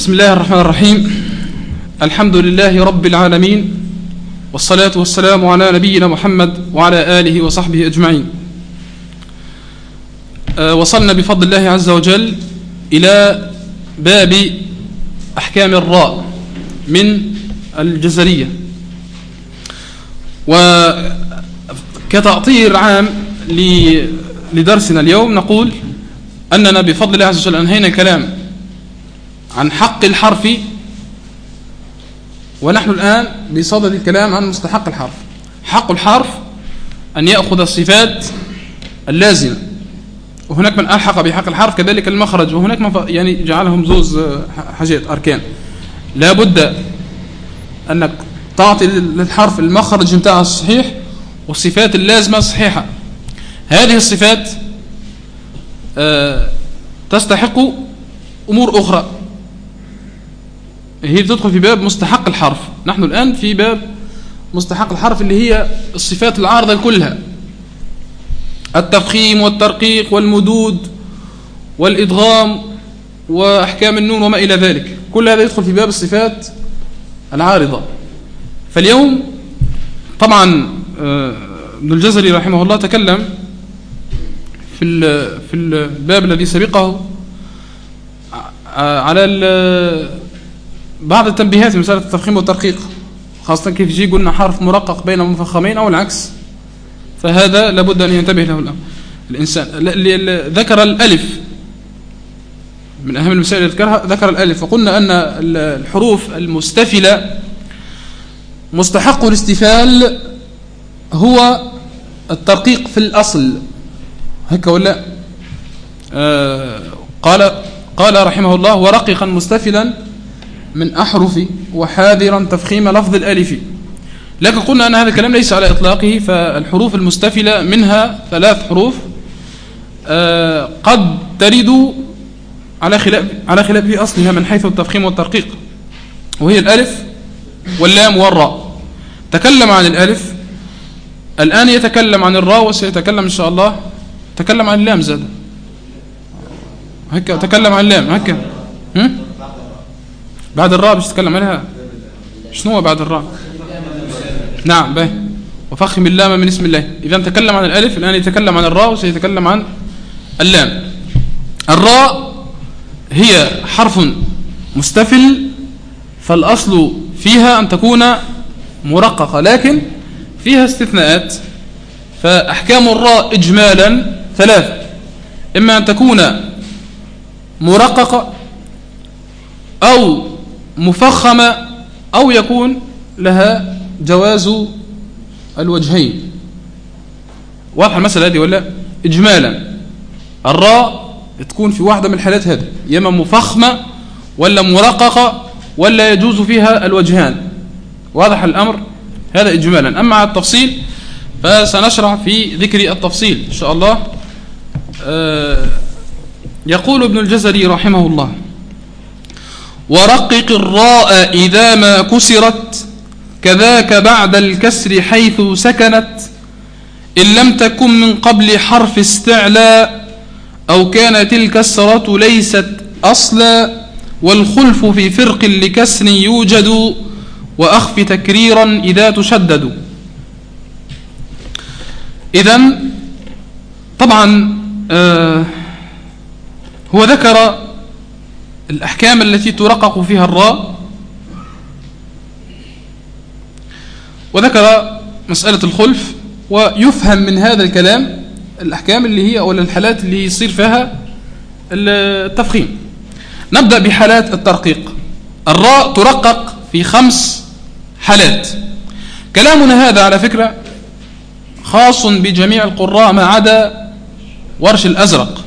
بسم الله الرحمن الرحيم. الحمد لله رب العالمين والصلاة والسلام على نبينا محمد وعلى آله وصحبه أجمعين. أه وصلنا بفضل الله عز وجل إلى باب أحكام الراء من الجزرية. وكتعطير عام لدرسنا اليوم نقول أننا بفضل الله عز وجل أنهينا الكلام عن حق الحرف ونحن الآن بصدد الكلام عن مستحق الحرف. حق الحرف أن يأخذ الصفات اللازمة. وهناك من ألحق بحق الحرف كذلك المخرج. وهناك من يعني جعلهم زوز حاجات أركان. لا بد أنك تعطي للحرف المخرج بتاعه الصحيح والصفات اللازمة صحيحة. هذه الصفات تستحق أمور أخرى. هي بتدخل في باب مستحق الحرف. نحن الآن في باب مستحق الحرف اللي هي الصفات العارضة كلها التفخيم والترقيق والمدود والإدغام وأحكام النون وما إلى ذلك. كل هذا يدخل في باب الصفات العارضة. فاليوم طبعا ابن الجزري رحمه الله تكلم في في الباب الذي سبقه على بعض التنبيهات في مسألة التفخيم والترقيق خاصة كيف يجي قلنا حرف مرقق بين مفخمين أو العكس فهذا لابد أن ينتبه له الإنسان ذكر الألف من أهم المسائل اللي ذكرها ذكر الألف وقلنا أن الحروف المستفلة مستحق الاستفال هو الترقيق في الأصل. هيك ولا آه قال قال رحمه الله ورققا مستفلا من أحرف وحاذرا تفخيم لفظ الألف. لكن قلنا أن هذا الكلام ليس على إطلاقه فالحروف المستفلة منها ثلاث حروف آه قد ترد على خلاف على خلاف أصلها من حيث التفخيم والترقيق وهي الألف واللام والراء. تكلم عن الألف الآن يتكلم عن الراء وسيتكلم إن شاء الله. تكلم عن اللام زاد. هكا تكلم عن اللام هكا هم؟ بعد الراء باش تتكلم عنها شنو هو بعد الراء؟ نعم به. وفخم اللام من اسم الله. إذا تكلم عن الألف الآن يتكلم عن الراء وسيتكلم عن اللام. الراء هي حرف مستفل فالأصل فيها أن تكون مرققة لكن فيها استثناءات. فأحكام الراء إجمالا ثلاثة إما أن تكون مرققة أو مفخمة أو يكون لها جواز الوجهين. واضحة المسألة هذه ولا؟ إجمالا. الراء تكون في واحدة من الحالات هذه يما مفخمة ولا مرققة ولا يجوز فيها الوجهان. واضح الأمر؟ هذا إجمالا. أما على التفصيل فسنشرع في ذكر التفصيل إن شاء الله. آه يقول ابن الجزري رحمه الله ورقق الراء إذا ما كسرت كذاك بعد الكسر حيث سكنت. إن لم تكن من قبل حرف استعلاء أو كانت الكسرة ليست أصلا. والخلف في فرق لكسر يوجد وأخف تكريرا إذا تشدد. إذا طبعا آه هو ذكر الأحكام التي ترقق فيها الراء. وذكر مسألة الخلف ويفهم من هذا الكلام الأحكام اللي هي ولا الحالات اللي يصير فيها التفخيم. نبدأ بحالات الترقيق. الراء ترقق في خمس حالات. كلامنا هذا على فكرة خاص بجميع القراء ما عدا ورش الأزرق.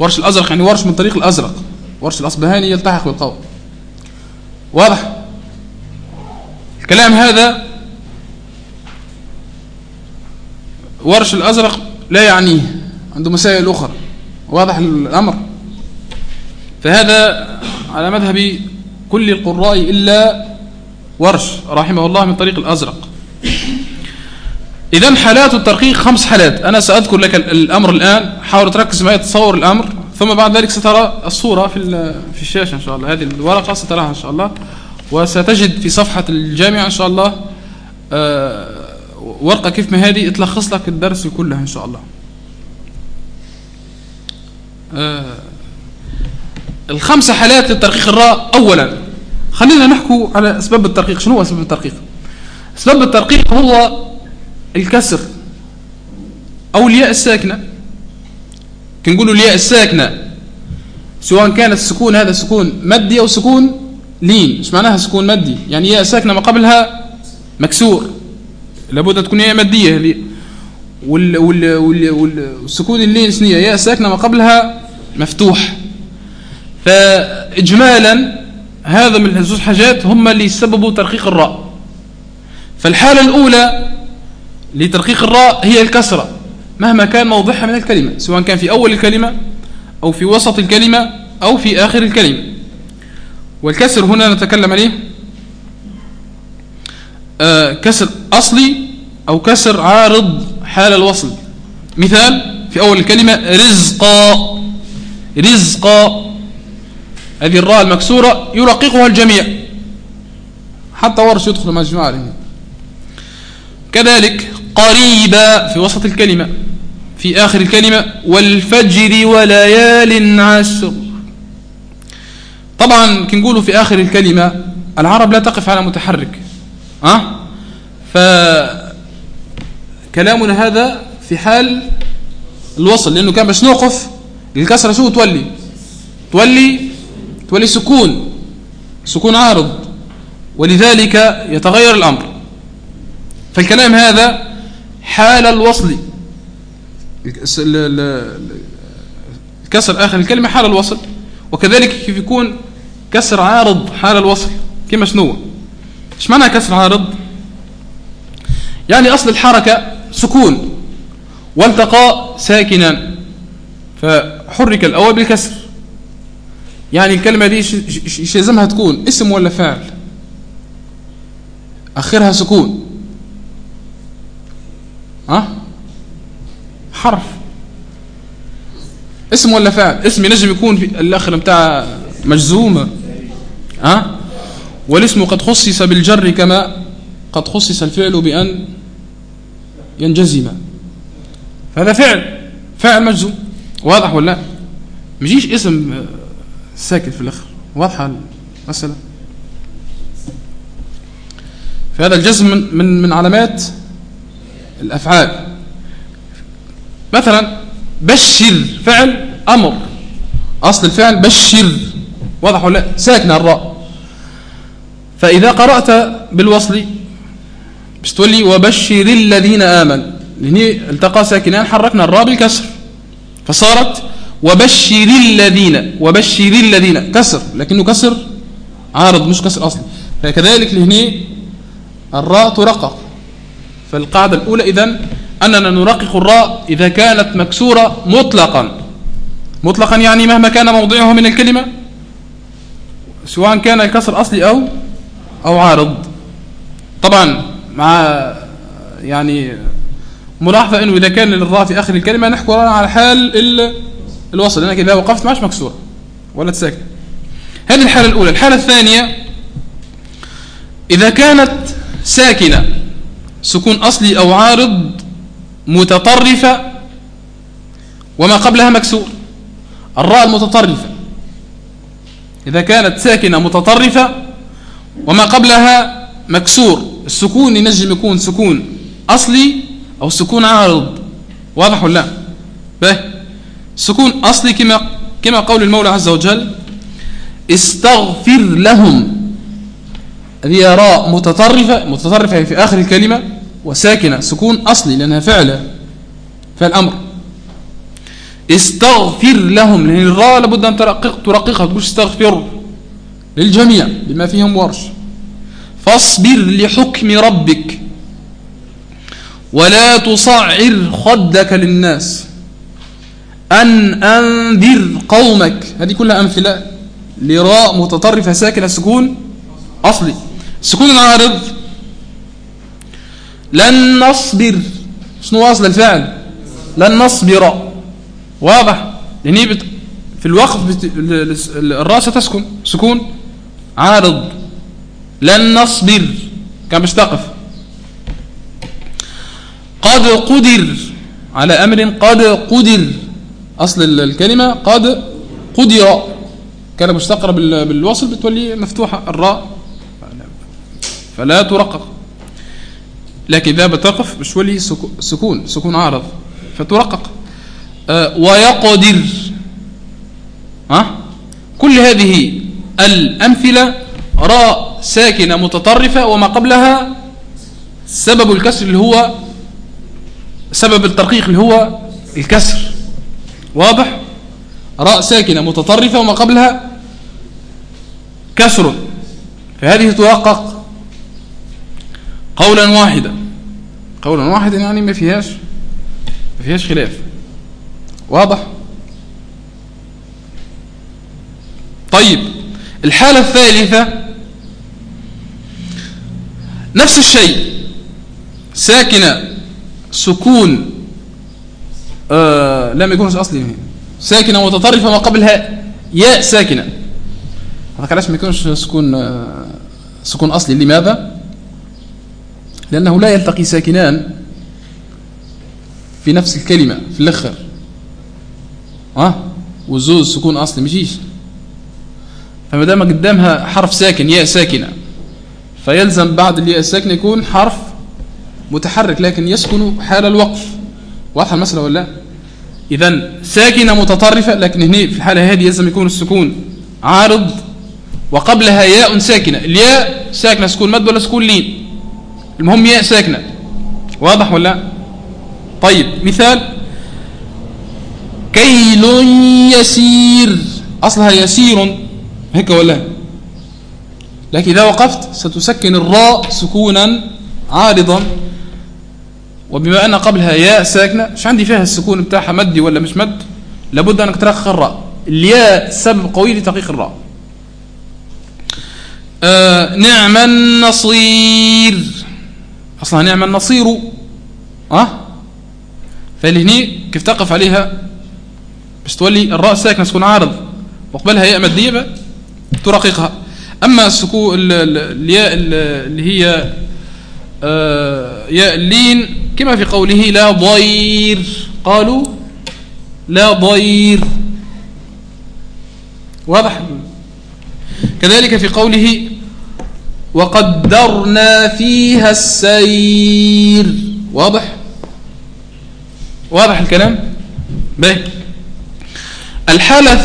ورش الأزرق يعني ورش من طريق الأزرق. ورش الأصبهاني يلتحق بالقول. واضح؟ الكلام هذا ورش الأزرق لا يعنيه عنده مسائل أخرى. واضح الأمر؟ فهذا على مذهب كل القراء إلا ورش رحمه الله من طريق الأزرق. إذا حالات الترقيق خمس حالات. أنا سأذكر لك الأمر الآن. حاول تركز معي تصور الأمر. ثم بعد ذلك سترى الصورة في في الشاشة إن شاء الله. هذه الورقة ستراها إن شاء الله. وستجد في صفحة الجامعة إن شاء الله آه، ورقة كيف ما هذه تلخص لك الدرس كله إن شاء الله. آه، الخمسة حالات للترقيق الراء. أولا خلينا نحكو على أسباب الترقيق. شنو أسباب الترقيق؟ أسباب الترقيق هو الكسر أو الياء الساكنة. كنقولوا الياء الساكنة سواء كان السكون هذا سكون مدي أو سكون لين. إيش معناها سكون مدي يعني ياء ساكنة ما قبلها مكسور. لابد أن تكون ياء مدية وال وال وال والسكون اللين سنية ياء ساكنة ما قبلها مفتوح. فإجمالا هذا من الزوج حاجات هم اللي سببوا ترقيق الراء. فالحالة الأولى لترقيق الراء هي الكسرة مهما كان موضعها من الكلمة سواء كان في أول الكلمة أو في وسط الكلمة أو في آخر الكلمة. والكسر هنا نتكلم عليه آه كسر أصلي أو كسر عارض حال الوصل. مثال في أول الكلمة رزقا رزقا هذه الراء المكسورة يرققها الجميع حتى ورش يدخل مجموعة كذلك قريبا في وسط الكلمة في آخر الكلمة والفجر وليال عشر طبعا كنقولوا في آخر الكلمة العرب لا تقف على متحرك أه؟ فكلامنا هذا في حال الوصل لأنه كان باش نوقف الكسرة شو تولي؟ تولي تولي سكون سكون عارض ولذلك يتغير الأمر. فالكلام هذا حال الوصل. كسر آخر الكلمة حال الوصل. وكذلك كيف يكون كسر عارض حال الوصل. كما شنو إيش معنى كسر عارض؟ يعني أصل الحركة سكون والتقى ساكنا. فحرك الأول بالكسر. يعني الكلمة دي إيش لازمها تكون؟ اسم ولا فعل؟ أخرها سكون. حرف. اسم ولا فعل اسم ينجم يكون في الأخر بتاع مجزومه ها؟ والاسم قد خصص بالجر كما قد خصص الفعل بأن ينجزم. فهذا فعل. فعل مجزوم. واضح ولا؟ مجيش اسم ساكت في الأخر. واضحه المساله فهذا الجزم من من, من علامات الأفعال. مثلا بشر فعل أمر. أصل الفعل بشر واضح ولا ساكنة الراء. فإذا قرأت بالوصل بستولي وبشر الذين آمنوا. لهني التقى ساكنان حركنا الراء بالكسر. فصارت وبشر الذين وبشر الذين. كسر لكنه كسر عارض مش كسر أصلي فكذلك لهني الراء ترقق فالقاعدة الأولى إذن أننا نرقق الراء إذا كانت مكسورة مطلقا. مطلقا يعني مهما كان موضعه من الكلمة سواء كان الكسر أصلي أو أو عارض. طبعا مع يعني ملاحظة أنه إذا كان للراء في آخر الكلمة نحكي على حال الوصل لأنك إذا وقفت معش مكسورة ولا تساكن هذه الحالة الأولى. الحالة الثانية إذا كانت ساكنة سكون أصلي أو عارض متطرفة وما قبلها مكسور. الراء المتطرفة. إذا كانت ساكنة متطرفة وما قبلها مكسور. السكون ينجم يكون سكون أصلي أو سكون عارض. واضح ولا؟ به سكون أصلي كما كما قول المولى عز وجل استغفر لهم. هذه راء متطرفة متطرفة في آخر الكلمة. وساكنة سكون أصلي لأنها فعل فعل أمر استغفر لهم لأن الراء لابد أن ترقق ترققها تقول استغفر للجميع بما فيهم ورش. فاصبر لحكم ربك. ولا تصعر خدك للناس. أن أنذر قومك. هذه كلها أمثلة. لراء متطرفة ساكنة سكون أصلي. سكون العارض لن نصبر. شنو أصل الفعل؟ لن نصبر. واضح؟ لأن بت... في الوقف الراء ستسكن سكون عارض. لن نصبر. كان باش تقف قد قدر. على أمر قد قدر. أصل الكلمة قد قدر. كان مستقر بالوصل بتولي مفتوحة الراء. فلا ترقق. لكن إذا بتقف بتولي سكون سكون عارض فترقق. أه ويقدر. ها؟ كل هذه الأمثلة راء ساكنة متطرفة وما قبلها سبب الكسر اللي هو سبب الترقيق اللي هو الكسر. واضح؟ راء ساكنة متطرفة وما قبلها كسر. فهذه ترقق. قولا واحدا. قولا واحدا يعني ما فيهاش ما فيهاش خلاف. واضح؟ طيب الحالة الثالثة نفس الشيء ساكنة سكون آه لم يكون أصلي. ساكنة متطرفة ما قبلها ياء ساكنة. هذا علاش ما يكونش سكون آه سكون أصلي؟ لماذا؟ لأنه لا يلتقي ساكنان في نفس الكلمة في الأخر. ها وزوز سكون أصلي مجيش فما دام قدامها حرف ساكن ياء ساكنة فيلزم بعد الياء الساكنة يكون حرف متحرك لكن يسكن حال الوقف. واضحة المسألة ولا إذا ساكنة متطرفة لكن هنا في الحالة هذه يلزم يكون السكون عارض وقبلها ياء ساكنة. الياء ساكنة سكون مد ولا سكون لين؟ المهم ياء ساكنة. واضح ولا؟ طيب مثال. كيل يسير. أصلها يسير. هيك ولا؟ لكن إذا وقفت ستسكن الراء سكونا عارضا. وبما أن قبلها ياء ساكنة مش عندي فيها السكون بتاعها مدي ولا مش مد؟ لابد أنك ترخ الراء. الياء سبب قوي لتقيق الراء. آه نعم النصير. أصلا نعم النصير أه؟ فالهني كيف تقف عليها؟ باش تولي الراء ساكنة تكون عارض. وقبلها ياء مدية ترققها. أما السكون الياء اللي هي آه، ياء اللين كما في قوله لا ضير. قالوا لا ضير. واضح؟ كذلك في قوله وقدرنا فيها السير. واضح؟ واضح الكلام؟ به. الحالة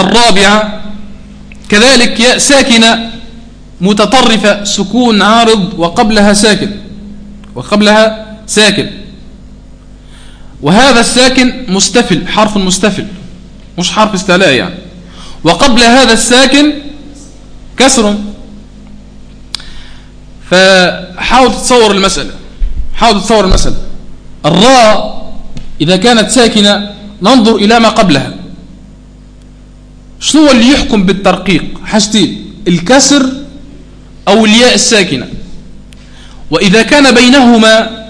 الرابعة كذلك ياء ساكنة متطرفة سكون عارض وقبلها ساكن. وقبلها ساكن. وهذا الساكن مستفل حرف مستفل. مش حرف استعلاء يعني. وقبل هذا الساكن كسر. فحاول تتصور المسألة. حاول تتصور المسألة. الراء إذا كانت ساكنة ننظر إلى ما قبلها. شنو اللي يحكم بالترقيق؟ حاجتين الكسر أو الياء الساكنة. وإذا كان بينهما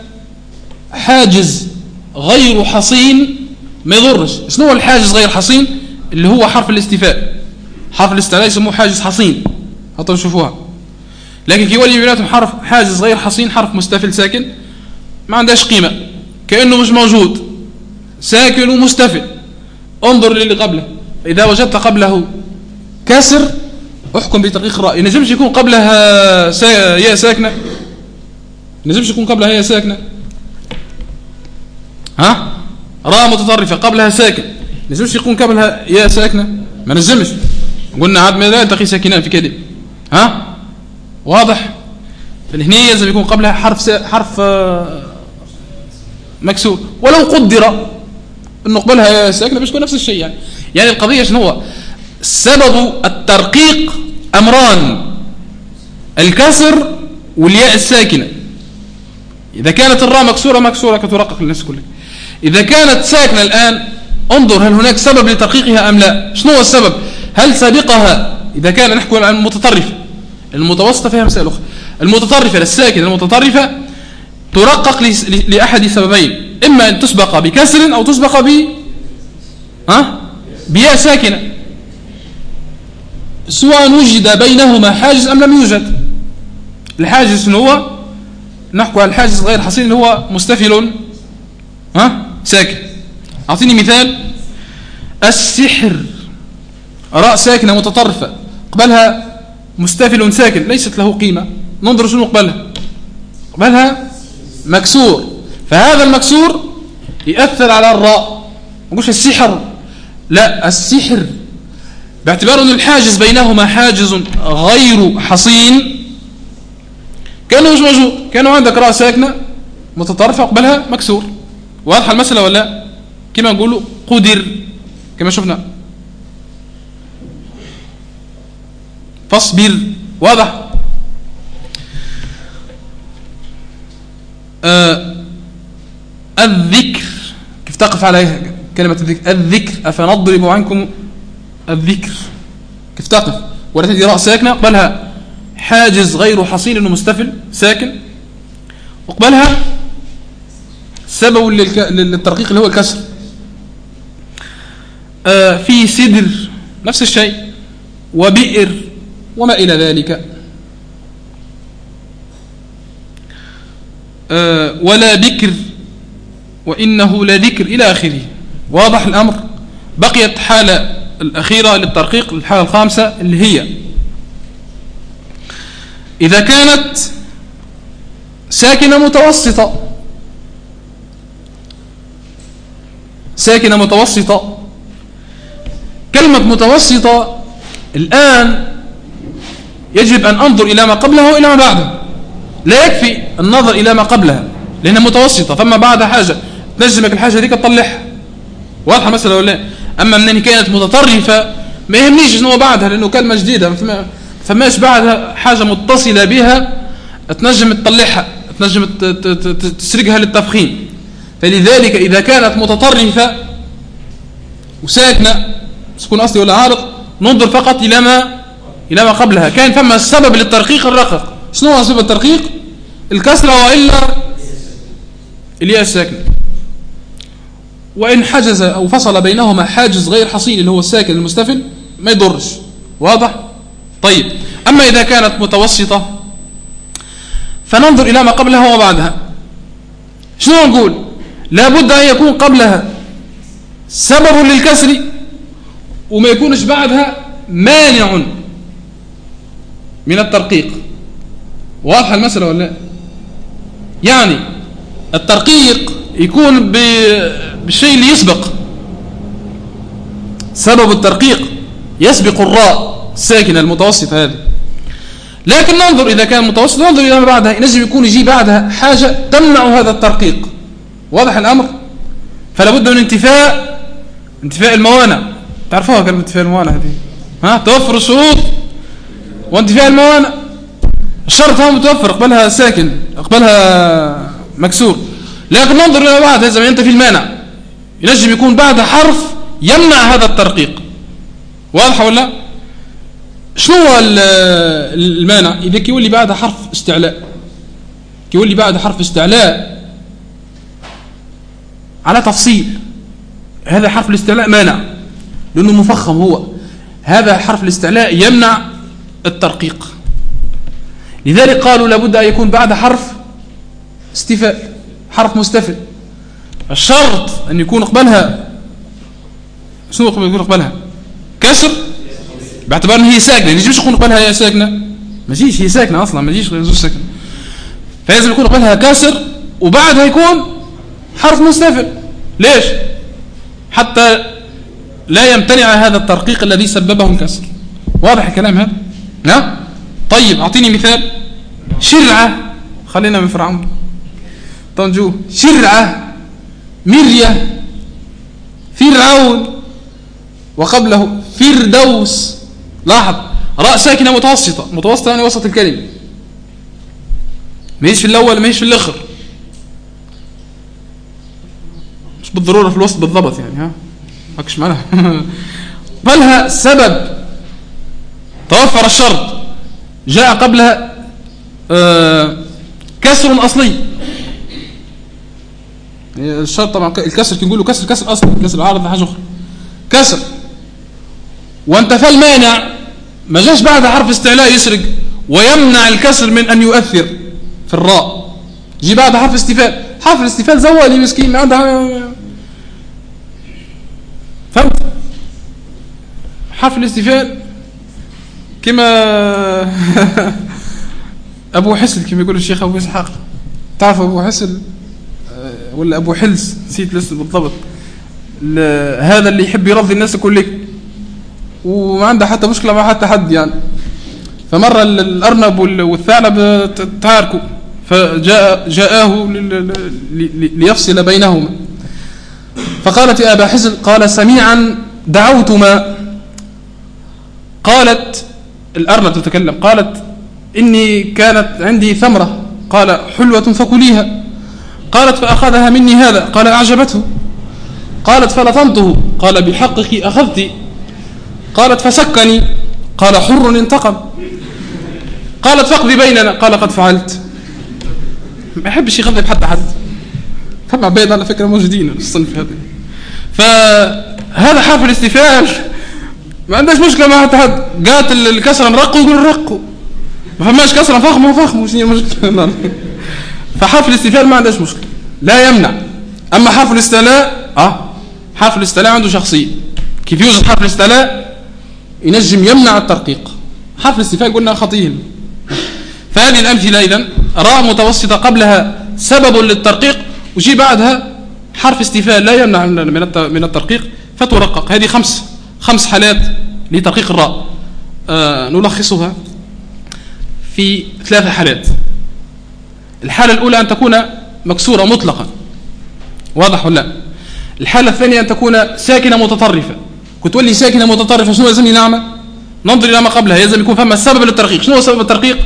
حاجز غير حصين ما يضرش. شنو هو الحاجز غير حصين؟ اللي هو حرف الاستفاء. حرف الاستعلاء يسموه حاجز حصين. حتى نشوفوها. لكن كي يولي بيناتهم حرف حاجز غير حصين حرف مستفل ساكن ما عندهاش قيمة. كأنه مش موجود. ساكن ومستفل. انظر للي قبله. إذا وجدت قبله كسر احكم بتدقيق الرأي. نجمش يكون قبلها سا... ياء ساكنة. نجمش يكون قبلها ياء ساكنة. ها؟ راء متطرفة قبلها ساكن. نجمش يكون قبلها ياء ساكنة. ما نجمش. قلنا عاد ما لا يلتقي ساكنان في كده. ها؟ واضح؟ فالهنية لازم يكون قبلها حرف. حرف آه، مكسور. ولو قدر إنه قبلها ياء ساكنة بيش نفس الشيء يعني. يعني القضية شنو هو؟ سبب الترقيق أمران الكسر والياء الساكنة. إذا كانت الراء مكسورة مكسورة كترقق للناس كلها. إذا كانت ساكنة الآن انظر هل هناك سبب لترقيقها أم لا. شنو هو السبب؟ هل سابقها؟ إذا كان نحكي عن المتطرفة المتوسطة فيها مسائل أخرى. المتطرفة للساكنة المتطرفة ترقق لأحد سببين. إما أن تسبق بكسر أو تسبق ب ها؟ بياء ساكنة. سواء وجد بينهما حاجز أم لم يوجد. الحاجز هو نحكو على الحاجز غير حصين هو مستفل ها؟ ساكن. أعطيني مثال. السحر. راء ساكنة متطرفة. قبلها مستفل ساكن ليست له قيمة. ننظر شنو قبلها. قبلها مكسور. فهذا المكسور يأثر على الراء. نقولش السحر. لا السحر. باعتبار أن الحاجز بينهما حاجز غير حصين. كانوا مش موجود؟ كانوا عندك راء ساكنة متطرفة قبلها مكسور. واضحة المسألة ولا كما نقولوا قدر كما شفنا. فاصبر واضح؟ آه الذكر كيف تقف عليها كلمة الذكر؟ الذكر أفنضرب عنكم الذكر. كيف تقف؟ ولا تدي رأس ساكنة؟ قبلها حاجز غير حصين إنه مستفل ساكن. وقبلها سبب للترقيق اللي هو الكسر. آه في سدر نفس الشيء. وبئر. وما إلى ذلك. آه ولا بكر وإنه لذكر إلى آخره. واضح الأمر؟ بقيت حالة الأخيرة للترقيق الحالة الخامسة اللي هي إذا كانت ساكنة متوسطة ساكنة متوسطة كلمة متوسطة الآن يجب أن أنظر إلى ما قبلها وإلى ما بعدها لا يكفي النظر إلى ما قبلها لأنها متوسطة. فما بعد حاجة تنجمك الحاجة ذيك تطلعها. واضحة مثلا ولا أما من كانت متطرفة ما يهمنيش شنو بعدها لأنه كلمة جديدة. فماش بعدها؟ حاجة متصلة بها تنجم تطلعها تنجم تسرقها للتفخيم. فلذلك إذا كانت متطرفة وساكنة سكون أصلي ولا عارض ننظر فقط إلى ما إلى ما قبلها. كان فما السبب للترقيق الرقق. شنو هو سبب الترقيق؟ الكسرة وإلا الياء الساكنة وإن حجز أو فصل بينهما حاجز غير حصين اللي هو الساكن المستفل ما يضرش. واضح؟ طيب. أما إذا كانت متوسطة فننظر إلى ما قبلها وبعدها شنو نقول؟ لابد أن يكون قبلها سبب للكسر وما يكونش بعدها مانع. من الترقيق. واضحة المسألة ولا يعني الترقيق يكون بالشيء اللي يسبق. سبب الترقيق يسبق الراء الساكنة المتوسطة هذه. لكن ننظر إذا كان متوسط ننظر إلى ما بعدها. نجم يكون يجي بعدها حاجة تمنع هذا الترقيق. واضح الأمر؟ فلا بد من انتفاء انتفاء الموانع. تعرفوها كلمة انتفاء الموانع هذه؟ ها؟ توفر الشروط. وانتفاء الموانع الشرط هو متوفر قبلها ساكن قبلها مكسور. لكن ننظر إلى بعد إذا ينتفي المانع. ينجم يكون بعد حرف يمنع هذا الترقيق. واضح ولا؟ شنو هو المانع؟ إذا كيولي بعد حرف استعلاء. كيولي بعد حرف استعلاء. على تفصيل. هذا حرف الاستعلاء مانع. لأنه مفخم هو. هذا حرف الاستعلاء يمنع الترقيق. لذلك قالوا لابد أن يكون بعد حرف استفاء حرف مستفل. الشرط أن يكون قبلها شنو يكون قبلها كسر؟ باعتبار إن هي ساكنة ما يجيش يكون قبلها هي ساكنة. ما يجيش هي ساكنة أصلا ما يجيش غير ساكنة. فلازم يكون قبلها كسر وبعدها يكون حرف مستفل. ليش؟ حتى لا يمتنع هذا الترقيق الذي سببه الكسر. واضح الكلام هذا؟ نعم طيب أعطيني مثال. شرعة. خلينا من فرعون. طنجو شرعة. مرية. فرعون. وقبله فردوس. لاحظ. راء ساكنة متوسطة. متوسطة يعني وسط الكلمة. ما في الأول ما في الآخر. مش بالضرورة في الوسط بالضبط يعني ها؟ ماكش معناها بلها سبب. توفر الشرط. جاء قبلها آه كسر أصلي. الشرط طبعا الكسر كنقول له كسر كسر أصلي كسر عارض حاجة أخرى. كسر. وانتفى المانع ما جاش بعد حرف استعلاء يسرق ويمنع الكسر من أن يؤثر في الراء. جي بعد حرف استفال حرف الاستفال زوالي مسكين ما عندها فهمت؟ حرف الاستفال كما أبو حسل كما يقول الشيخ أبو إسحاق. تعرف أبو حسل آه، ولا أبو حلس؟ نسيت الاسم بالضبط. هذا اللي يحب يرضي الناس كلك وما عنده حتى مشكلة مع حتى حد يعني. فمر الأرنب والثعلب تعاركوا فجاء جاءه ليفصل بينهما. فقالت يا أبا حزل قال سميعا دعوتما. قالت الأرنب تتكلم. قالت إني كانت عندي ثمرة. قال حلوة فكليها. قالت فأخذها مني هذا. قال أعجبته. قالت فلطمته. قال بحقك أخذت. قالت فسكني. قال حر انتقم. قالت فاقضي بيننا. قال قد فعلت. ما يحبش يغضب حتى حد. ثم عباد على فكرة موجودين الصنف هذا فهذا حرف الاستفهام. ما عندهاش مشكلة مع حد. قالت الكسرة نرقوا يقول نرقوا. ما فماش كسرة فخمة وفخمة شنو المشكلة؟ فحرف الاستفهام ما عندهاش مشكلة. لا يمنع. أما حرف الاستعلاء آه. حرف الاستعلاء عنده شخصية. كيف يوجد حرف الاستعلاء ينجم يمنع الترقيق. حرف الاستفهام قلنا خطير. فهذه الأمثلة إذن. راء متوسطة قبلها سبب للترقيق وجي بعدها حرف استفهام لا يمنع من الترقيق. فترقق هذه خمس. خمس حالات لترقيق الراء. آه نلخصها في ثلاث حالات. الحالة الأولى أن تكون مكسورة مطلقا. واضح ولا؟ الحالة الثانية أن تكون ساكنة متطرفة. كنت تقول لي ساكنة متطرفة شنو لازم نعمل ننظر إلى ما قبلها. يلزم يكون فما سبب للترقيق. شنو هو سبب الترقيق؟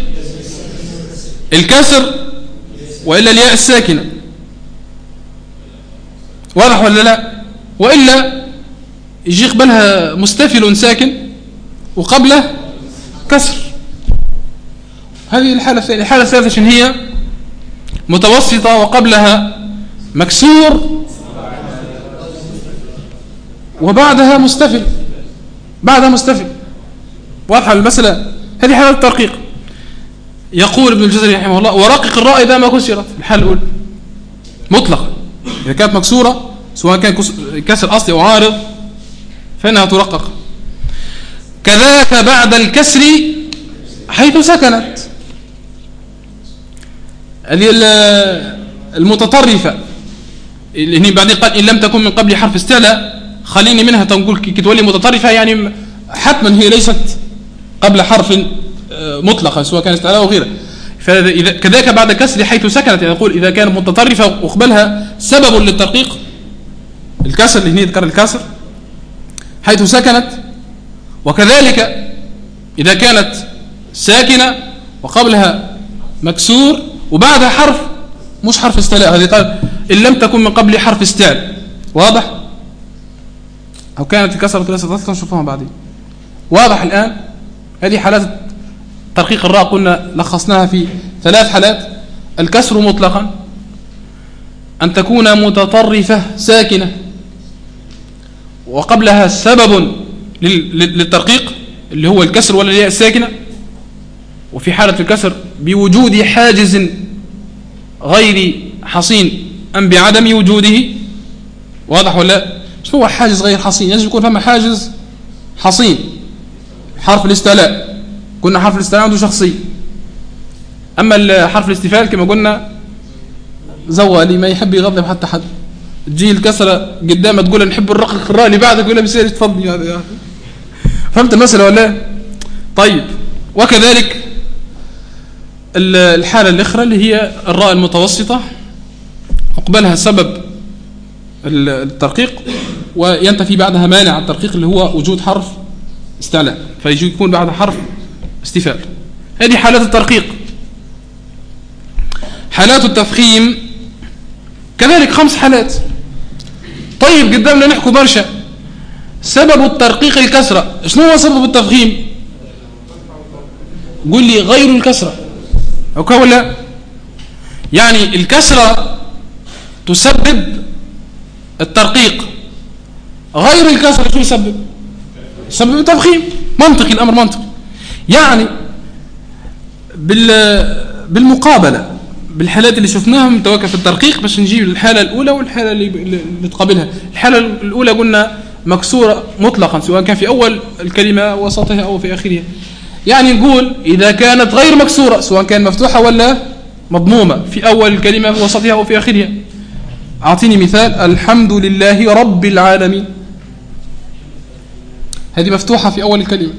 الكسر وإلا الياء الساكنة. واضح ولا لا؟ وإلا يجي قبلها مستفل ساكن وقبله كسر. هذه الحالة الثانية. الحالة الثالثة شن هي؟ متوسطة وقبلها مكسور وبعدها مستفل. بعدها مستفل. واضحة المسألة؟ هذه حالة الترقيق. يقول ابن الجزري رحمه الله ورقق الراء إذا ما كسرت. الحالة الأولى. مطلقا إذا كانت مكسورة سواء كان كسر أصلي أو عارض فإنها ترقق. كذاك بعد الكسر حيث سكنت. هذه المتطرفة. هي بعدين قال إن لم تكن من قبل حرف استعلاء. خليني منها تنقول كي تولي متطرفة يعني حتما هي ليست قبل حرف آه، مطلقا سواء كان استعلاء أو غيره فإذا كذلك بعد كسر حيث سكنت. يعني يقول إذا كانت متطرفة وقبلها سبب للترقيق. الكسر اللي هي ذكر الكسر. حيث سكنت وكذلك إذا كانت ساكنة وقبلها مكسور وبعدها حرف مش حرف استعلاء هذه قال إن لم تكن من قبل حرف استعلاء واضح؟ أو كانت الكسرة ثلاثة تذكر نشوفها بعدين. واضح الآن؟ هذه حالات ترقيق الراء قلنا لخصناها في ثلاث حالات. الكسر مطلقا أن تكون متطرفة ساكنة. وقبلها سبب للترقيق اللي هو الكسر ولا الياء الساكنة. وفي حالة الكسر بوجود حاجز غير حصين أم بعدم وجوده؟ واضح ولا مش هو حاجز غير حصين. يجب يكون فما حاجز حصين. حرف الاستعلاء قلنا حرف الاستعلاء عنده شخصية. أما حرف الاستفال كما قلنا زوالي ما يحب يغضب حتى حد. تجي الكسرة قدامها تقول نحب الرقق الراء اللي بعدك يقول بسير تفضي هذا فهمت المسألة ولا؟ طيب وكذلك الحالة الأخرى اللي هي الراء المتوسطة أقبلها سبب الترقيق وينتفي بعدها مانع الترقيق اللي هو وجود حرف استعلاء فيجي يكون بعدها حرف استفال هذه حالات الترقيق. حالات التفخيم كذلك خمس حالات. طيب قدامنا نحكوا برشا. سبب الترقيق الكسرة. شنو هو سبب التفخيم؟ قول لي غير الكسرة. أو كولا يعني الكسرة تسبب الترقيق. غير الكسرة شو يسبب؟ سبب التفخيم. منطقي الأمر منطقي. يعني بالمقابلة. بالحالات اللي شفناها متوقع في الترقيق باش نجيب الحالة الأولى والحالة اللي, اللي تقابلها الحالة الأولى قلنا مكسورة مطلقا سواء كان في أول الكلمة وسطها أو في آخرها. يعني نقول إذا كانت غير مكسورة سواء كان مفتوحة ولا مضمومة في أول الكلمة وسطها أو في آخرها. أعطيني مثال الحمد لله رب العالمين. هذه مفتوحة في أول الكلمة.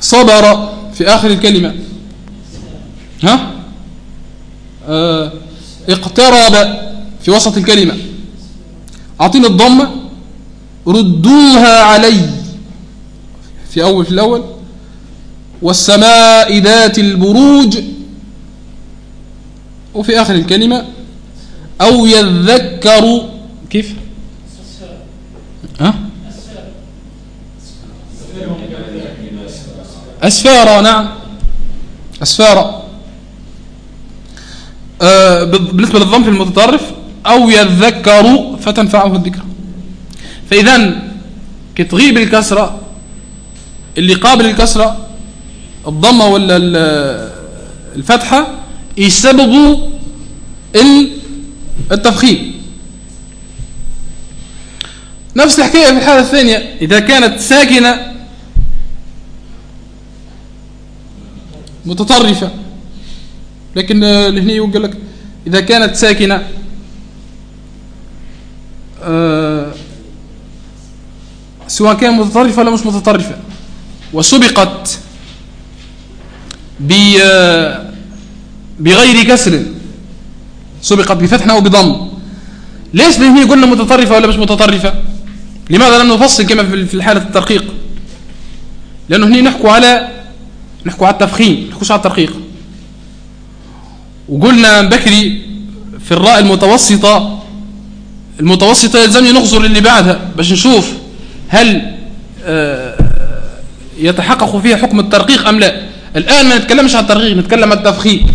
صبر في آخر الكلمة. ها؟ آه اقترب في وسط الكلمة. أعطيني الضمة ردوها علي. في أول في الأول. والسماء ذات البروج. وفي آخر الكلمة. أو يذكر. كيف؟ ها؟ أسفارا نعم. أسفارا آه بالنسبة للضم في المتطرف أو يذكر فتنفعه الذكر. فإذا كتغيب الكسرة اللي قابل الكسرة الضمة ولا الفتحة يسببوا التفخيم. نفس الحكاية في الحالة الثانية إذا كانت ساكنة متطرفة. لكن هنا يقول لك إذا كانت ساكنة آه، سواء كان متطرفة ولا مش متطرفة. وسبقت بغير كسر. سبقت بفتح أو بضم. ليش هنا قلنا متطرفة ولا مش متطرفة؟ لماذا لم نفصل كما في حالة الترقيق؟ لأنه هنا نحكوا على نحكوا على التفخيم نحكوش على الترقيق. وقلنا بكري في الراء المتوسطة المتوسطة يلزمني نخزر اللي بعدها باش نشوف هل آه، يتحقق فيها حكم الترقيق أم لا. الآن ما نتكلمش عن الترقيق نتكلم عن التفخيم.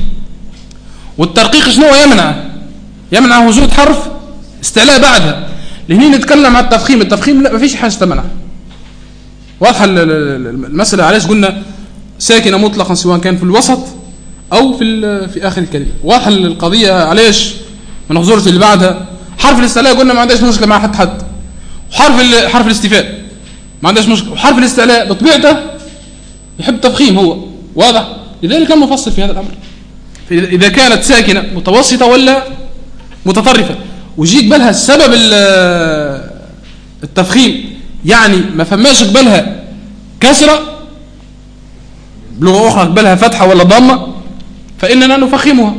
والترقيق شنو يمنع. يمنع وجود حرف استعلاء بعدها. لهني نتكلم عن التفخيم. التفخيم لا ما فيش حاجة تمنع. واضحة المسألة؟ علاش قلنا ساكنة مطلقا سواء كان في الوسط أو في في آخر الكلمة. واضحة القضية علاش؟ ما نحضرش اللي بعدها. حرف الاستعلاء قلنا ما عندناش مشكلة مع حد حد. وحرف حرف الاستفاء ما عندناش مشكلة. وحرف الاستعلاء بطبيعته يحب تفخيم هو. واضح؟ لذلك كان مفصل في هذا الأمر. إذا كانت ساكنة متوسطة ولا متطرفة. وجي قبلها السبب التفخيم. يعني ما فماش قبلها كسرة بلغة أخرى قبلها فتحة ولا ضمة فإننا نفخمها.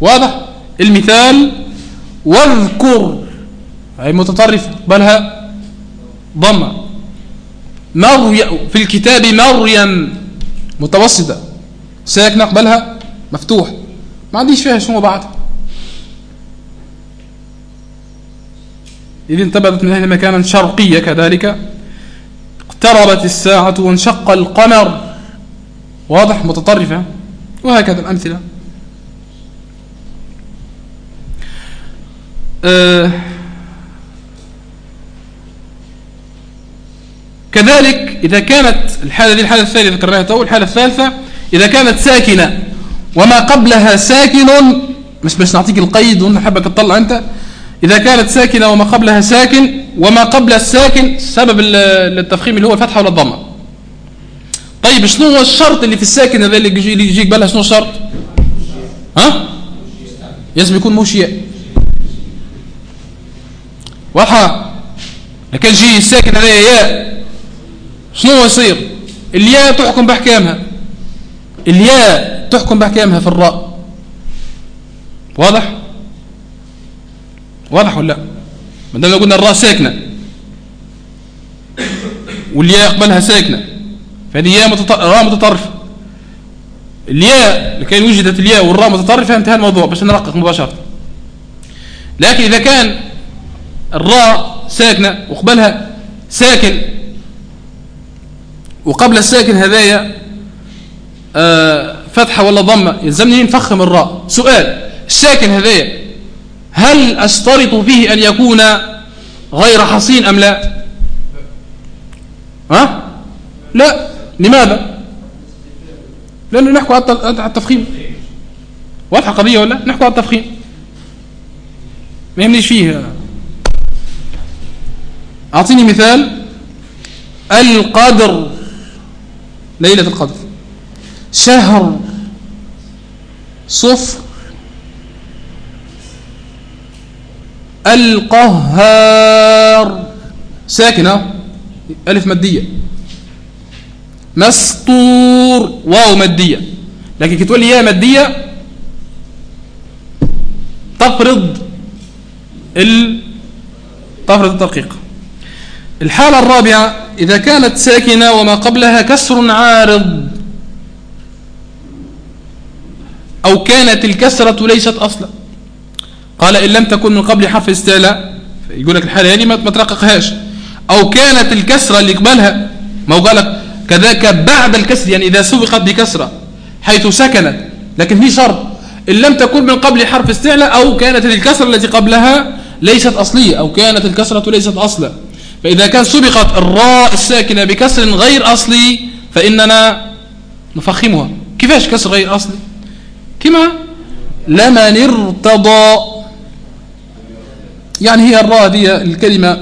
واضح؟ المثال واذكر أي متطرفة قبلها ضمة. مري في الكتاب مريم متوسطة. ساكنة قبلها مفتوح ما عنديش فيها شنو بعد. إذ انتبهت من أهل مكانا شرقية كذلك. اقتربت الساعة وانشق القمر. واضح؟ متطرفة؟ وهكذا الأمثلة. آه كذلك إذا كانت الحالة دي الحالة الثانية ذكرناها تو الحالة الثالثة إذا كانت ساكنة وما قبلها ساكن مش بس نعطيك القيد ونحبك تطلع أنت إذا كانت ساكنة وما قبلها ساكن وما قبل الساكن سبب التفخيم اللي هو الفتحة ولا الضمة طيب شنو هو الشرط اللي في الساكن هذا اللي يجي يجي قبلها شنو الشرط؟ ها؟ لازم يكون موشياء واضحة؟ لكن جي الساكن هذا ياء شنو يصير؟ الياء تحكم بأحكامها. الياء تحكم بأحكامها في الراء. واضح؟ واضح ولا؟ لا ما دام قلنا الراء ساكنة. والياء قبلها ساكنة. فهذه ياء راء متطرفة الياء لكي وجدت الياء والراء متطرفة انتهى الموضوع بس نرقق مباشرة. لكن إذا كان الراء ساكنة وقبلها ساكن وقبل الساكن هذايا آه فتحة ولا ضمة يلزمني نفخم الراء. سؤال الساكن هذايا هل أشترط فيه أن يكون غير حصين أم لا؟ ها؟ لا. لماذا؟ لأنه نحكو على التفخيم. واضحة قضية ولا؟ نحكو على التفخيم. ما يهمنيش فيه. أعطيني مثال. القدر ليلة القدر. شهر صفر القهار. ساكنة ألف مادية. مسطور. واو مادية. لكن كي تقول لي يا مادية تفرض ال... تفرض الترقيق. الحالة الرابعة إذا كانت ساكنة وما قبلها كسر عارض. أو كانت الكسرة ليست أصلا. قال إن لم تكن من قبل حرف استعلاء يقول لك الحالة هذه ما ترققهاش. أو كانت الكسرة اللي قبلها ما هو قالك كذاك بعد الكسر يعني إذا سبقت بكسرة حيث سكنت لكن في شرط إن لم تكن من قبل حرف استعلاء أو كانت الكسرة التي قبلها ليست أصلية أو كانت الكسرة ليست أصلا. فإذا كان سبقت الراء الساكنة بكسر غير أصلي فإننا نفخمها. كيفاش كسر غير أصلي؟ كما لمن ارتضى. يعني هي الراء دي الكلمة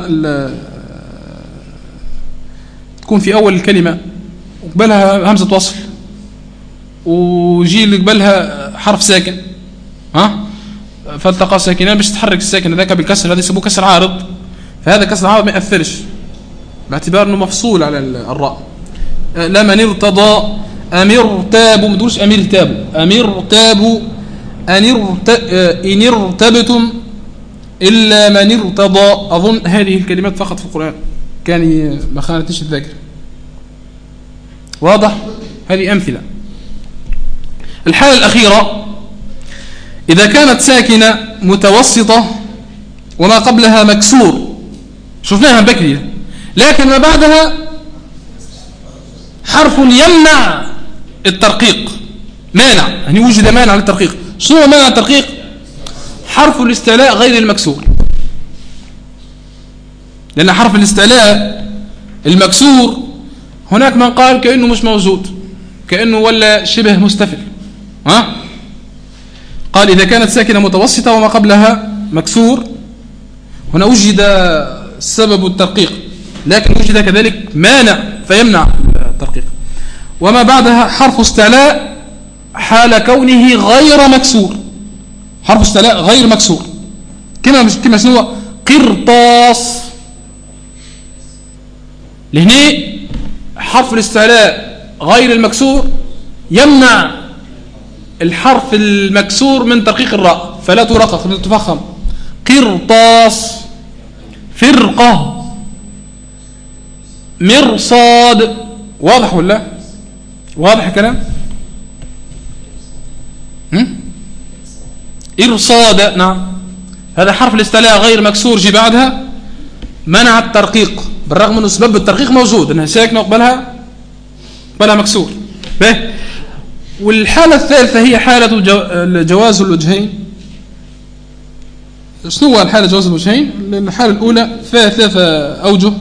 تكون في أول الكلمة. وقبلها همزة وصل. وجي اللي قبلها حرف ساكن. ها؟ فالتقى ساكنان باش تحرك الساكن هذاك بالكسر هذا يسموه كسر عارض. فهذا كسر عارض ما يأثرش. باعتبار إنه مفصول على الراء. لمن ارتضى أمر تابوا ما تقولش أمير تابوا أمير تابوا إن ارتبتم إلا من ارتضى. أظن هذه الكلمات فقط في القرآن. كان ما خانتش الذاكر واضح؟ هذه أمثلة. الحالة الأخيرة إذا كانت ساكنة متوسطة وما قبلها مكسور شفناها بكري لكن ما بعدها حرف يمنع الترقيق مانع يعني وجد مانع للترقيق. شنو مانع الترقيق؟ حرف الاستعلاء غير المكسور. لأن حرف الاستعلاء المكسور هناك من قال كأنه مش موجود كأنه ولا شبه مستفل. ها؟ قال إذا كانت ساكنة متوسطة وما قبلها مكسور هنا وجد سبب الترقيق لكن وجد كذلك مانع فيمنع الترقيق. وما بعدها حرف استعلاء حال كونه غير مكسور. حرف استعلاء غير مكسور. كما كما شنو؟ قرطاس. لهنا حرف الاستعلاء غير المكسور يمنع الحرف المكسور من ترقيق الراء فلا ترقق تفخم. قرطاس فرقة مرصاد واضح ولا؟ واضح الكلام؟ إرصاد نعم. هذا حرف الاستلاء غير مكسور جي بعدها منع الترقيق. بالرغم من سبب الترقيق موجود إنها ساكنة قبلها قبلها مكسور. به؟ والحالة الثالثة هي حالة جواز الوجهين. شنو هو الحالة جواز الوجهين؟ الحالة الأولى فيها ثلاثة أوجه.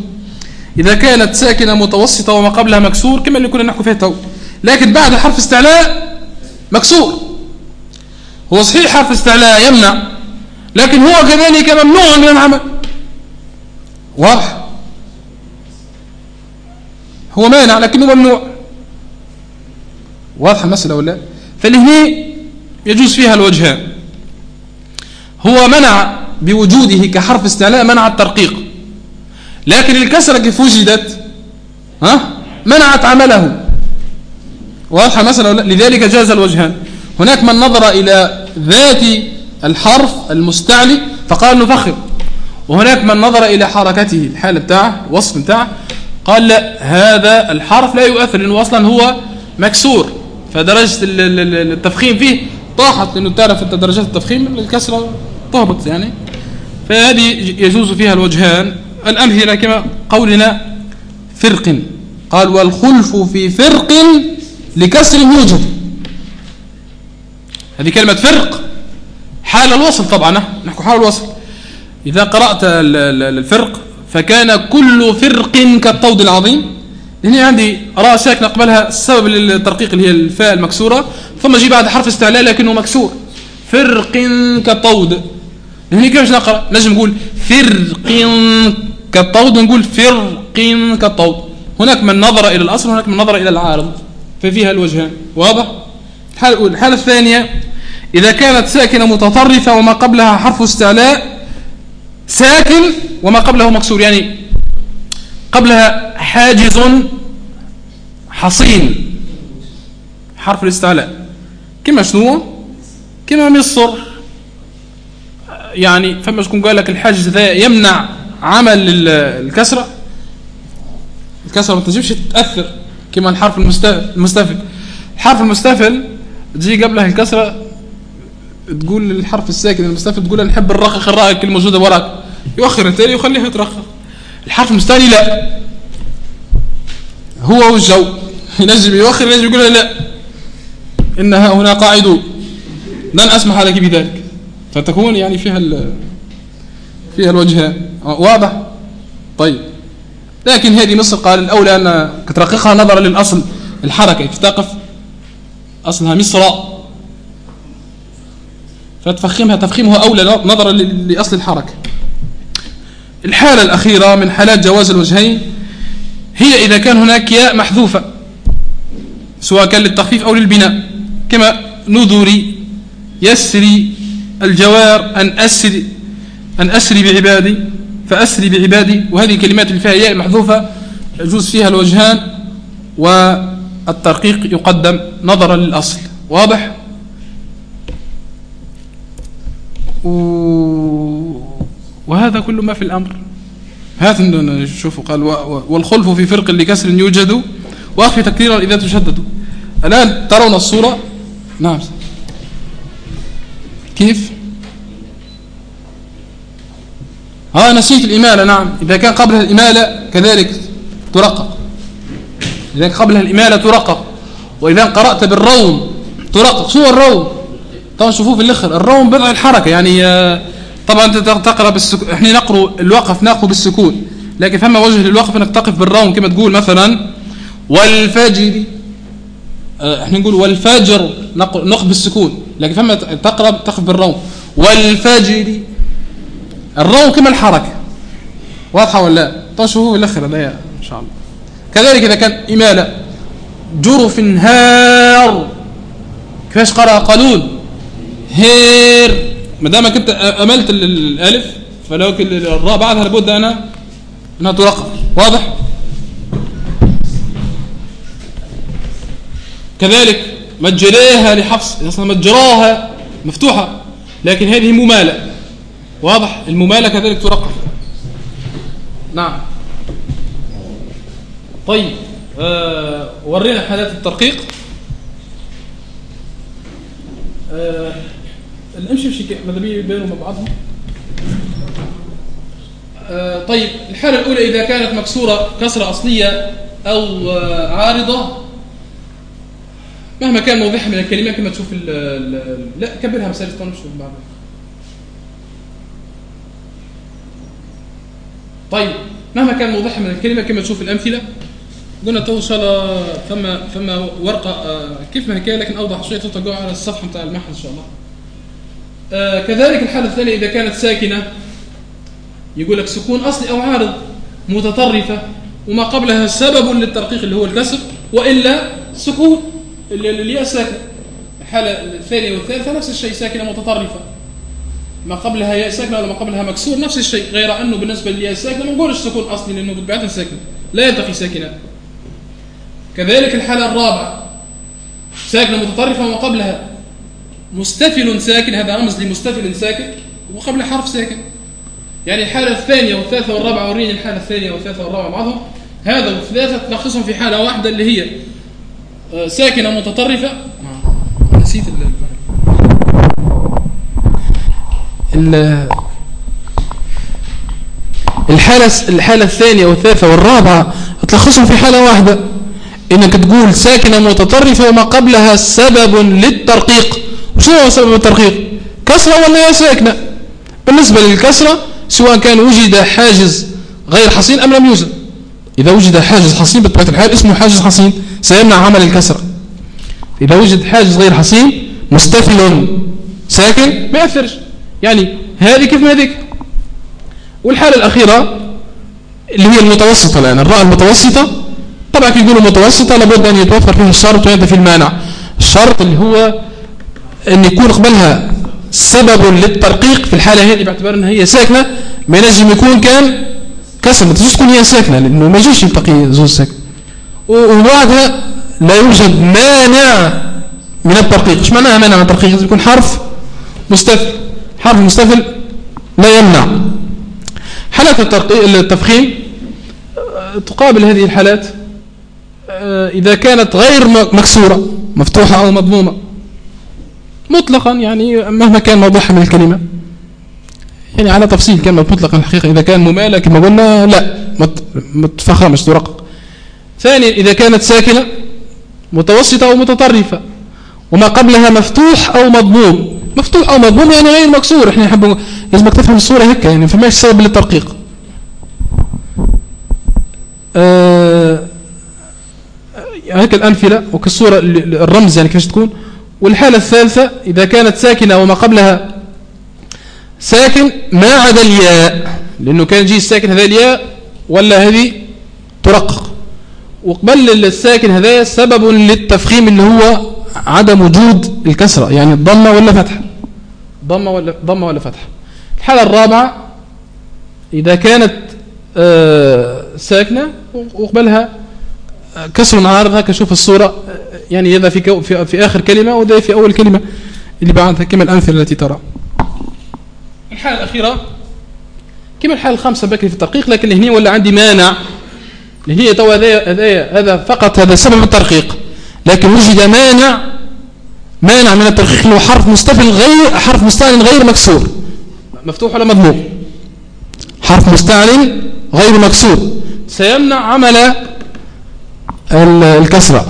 إذا كانت ساكنة متوسطة وما قبلها مكسور كما اللي كنا نحكي فيها تو. لكن بعد حرف استعلاء مكسور. هو صحيح حرف استعلاء يمنع لكن هو كذلك ممنوع من العمل. واضح؟ هو مانع لكنه ممنوع. واضح المسألة ولا؟ فالهني يجوز فيها الوجهان هو منع بوجوده كحرف استعلاء منع الترقيق. لكن الكسرة كيف وجدت ها؟ منعت عمله. واضحة مثلا لذلك جاز الوجهان هناك من نظر إلى ذات الحرف المستعلي فقال نفخم وهناك من نظر إلى حركته الحالة بتاعه وصف بتاعه قال لا هذا الحرف لا يؤثر لأنه أصلا هو مكسور. فدرجة التفخيم فيه طاحت لأنه تعرف أنت درجات التفخيم الكسرة تهبط يعني. فهذه يجوز فيها الوجهان. الأمثلة كما قولنا فرق. قال والخلف في فرق لكسر يوجد. هذه كلمة فرق. حال الوصل طبعا نحكو حال الوصل. إذا قرأت الفرق فكان كل فرق كالطود العظيم. هنا عندي راء ساكنة قبلها السبب للترقيق اللي هي الفاء المكسورة. ثم جي بعد حرف استعلاء لكنه مكسور. فرق كالطود. هنا كيفاش نقرأ؟ نجم نقول فرق كالطود نقول فرق كالطود. هناك من نظر إلى الأصل وهناك من نظر إلى العارض. ففيها الوجهان. واضح؟ الحالة الحالة الثانية إذا كانت ساكنة متطرفة وما قبلها حرف استعلاء ساكن وما قبله مكسور يعني قبلها حاجز حصين. حرف الاستعلاء. كما شنو؟ كما مصر. يعني فما شكون قال لك الحاجز ذا يمنع عمل الكسرة؟ الكسرة ما تنجمش تأثر كما الحرف المستفل. الحرف المستفل تجي قبلها الكسرة تقول للحرف الساكن المستفل تقول نحب الرقق الرائق الموجودة وراك. يؤخر التالي ويخليها ترقق الحرف المستاني لا. هو والجو. ينجم يؤخر ينجم يقول لا. إنها هنا قاعدون لن أسمح لك بذلك. فتكون يعني فيها فيها الوجهان واضح؟ طيب. لكن هذه مصر قال الأولى أن ترققها نظرا للأصل الحركة. تقف؟ أصلها مصر. فتفخمها تفخيمها أولى نظرا لأصل الحركة. الحالة الأخيرة من حالات جواز الوجهين هي إذا كان هناك ياء محذوفة سواء كان للتخفيف أو للبناء كما نذري يسري الجوار أن أسري أن أسري بعبادي فأسري بعبادي وهذه الكلمات اللي فيها ياء محذوفة يجوز فيها الوجهان والترقيق يقدم نظرا للأصل. واضح؟ وهذا كل ما في الأمر. هات شوفوا قال والخلف في فرق لكسر يوجد وأخفي تكريرا إذا تشدد. الآن ترون الصورة؟ نعم. كيف؟ ها نسيت الإمالة نعم. إذا كان قبلها الإمالة كذلك ترقق إذا قبلها الإمالة ترقق وإذا قرأت بالروم ترقق شو الروم؟ طبعا شوفوا في الأخر. الروم بضع الحركة يعني آه، طبعا أنت تقرأ بالسكون إحنا نقرأ الوقف ناخذ بالسكون. لكن فما وجه للوقف إنك تقف بالروم كما تقول مثلا والفجر. آه، إحنا نقول والفجر نقف بالسكون. لكن فما تقرأ تقف بالروم والفجر. الروم كما الحركة. واضحة ولا لا؟ طيب شوفوا الآخر إن شاء الله. كذلك إذا كان إمالة. جرف هار. كيفاش قرأ قالون؟ هير. ما دامك انت أملت الألف فلو الراء بعدها لابد أنا أنها ترقق واضح؟ كذلك مجريها لحفص أصلا مجراها مفتوحة لكن هذه ممالة. واضح؟ الممالة كذلك ترقق نعم. طيب آه ورينا حالات الترقيق. آه نمشي بشي ماذا بينهم بعضهم آه طيب الحالة الأولى إذا كانت مكسورة كسرة أصلية أو آه عارضة مهما كان موضحها من الكلمة كما تشوف ال ال لا كبرها مسألة نشوف بعد. طيب مهما كان موضحها من الكلمة كما تشوف الأمثلة قلنا توصل ثم ثم ورقة آه كيف ما هي لكن أوضح شوية تلقوها على الصفحة بتاع المحل إن شاء الله. آه كذلك الحالة الثانية إذا كانت ساكنة يقول لك سكون أصلي أو عارض متطرفة وما قبلها سبب للترقيق اللي هو الكسر وإلا سكون الياء ساكن الحالة الثانية والثالثة نفس الشيء ساكنة متطرفة. ما قبلها ياء ساكنة ولا ما قبلها مكسور نفس الشيء. غير أنه بالنسبة للياء الساكنة ما نقولش سكون أصلي لأنه بطبيعتها ساكنة. لا يلتقي ساكنات كذلك الحالة الرابعة ساكنة متطرفة وما قبلها مستفل ساكن هذا رمز لمستفل ساكن وقبل حرف ساكن. يعني الحالة الثانية والثالثة والرابعة وريني الحالة الثانية والثالثة والرابعة بعضهم. هذا والثلاثة تلخصهم في حالة واحدة اللي هي آه، ساكنة متطرفة. آه، نسيت ال الحالة الحالة الثانية والثالثة والرابعة تلخصهم في حالة واحدة. إنك تقول ساكنة متطرفة وما قبلها سبب للترقيق. شنو هو سبب الترقيق كسرة ولا ساكنة؟ بالنسبة للكسرة سواء كان وجد حاجز غير حصين أم لم يوجد. إذا وجد حاجز حصين بطبيعة الحال اسمه حاجز حصين سيمنع عمل الكسرة. إذا وجد حاجز غير حصين مستفل ساكن ما يأثرش. يعني هذه كيف ما هذيك؟ والحالة الأخيرة اللي هي المتوسطة الآن الراء المتوسطة طبعا كي يقولوا متوسطة لابد أن يتوفر فيه الشرط وينتفي المانع. الشرط اللي هو أن يكون قبلها سبب للترقيق في الحالة هذه باعتبار أنها هي ساكنة ما ينجم يكون كان كسر. ما تجيش تكون هي ساكنة لأنه ما يجيش يلتقي زوج ساكن. وبعدها لا يوجد مانع من الترقيق. إيش معناها مانع من الترقيق؟ لازم يكون حرف مستفل حرف مستفل لا يمنع. حالات التفخيم آه، تقابل هذه الحالات آه، إذا كانت غير مكسورة مفتوحة أو مضمومة. مطلقا يعني مهما كان موضوعها من الكلمة. يعني على تفصيل كلمة مطلقا الحقيقة إذا كان ممالة كما قلنا لا متفخمة مش ترقق ثانيا إذا كانت ساكنة متوسطة أو متطرفة وما قبلها مفتوح أو مضموم. مفتوح أو مضموم يعني غير مكسور. إحنا نحب لازمك تفهم الصورة هيك يعني فماش سبب للترقيق. آه هيك الأمثلة وكالصورة الرمز يعني كيفاش تكون. والحالة الثالثة إذا كانت ساكنة وما قبلها ساكن ما عدا الياء لأنه كان يجي الساكن هذا الياء ولا هذه ترقق. وقبل الساكن هذا سبب للتفخيم اللي هو عدم وجود الكسرة يعني الضمة ولا فتحة ضمة ولا, ضمة ولا فتحة الحالة الرابعة إذا كانت آه، ساكنة وقبلها آه، كسر عارضها كشوف الصورة آه، يعني إذا في, في, في آخر كلمة وذا في أول كلمة اللي بعدها كما الأمثلة التي ترى. الحالة الأخيرة كما الحالة الخامسة بكري في الترقيق لكن هنا ولا عندي مانع. هي تو هذا هذا فقط هذا سبب الترقيق. لكن وجد مانع مانع من الترقيق هو حرف مستفل غير حرف مستعلن غير مكسور. مفتوح ولا مضموم؟ حرف مستعلن غير مكسور. سيمنع عمل الكسرة.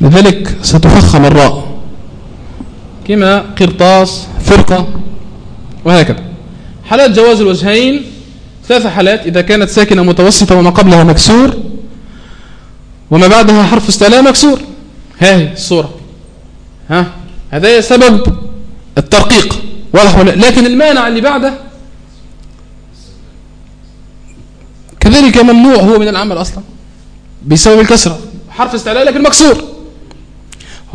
لذلك ستفخم الراء. كما قرطاس فرقة وهكذا. حالات جواز الوجهين ثلاث حالات إذا كانت ساكنة متوسطة وما قبلها مكسور وما بعدها حرف استعلاء مكسور. ها الصورة. ها؟ هذا سبب الترقيق واضح لكن المانع اللي بعده كذلك ممنوع هو من العمل أصلا بسبب الكسرة. حرف استعلاء لكن مكسور.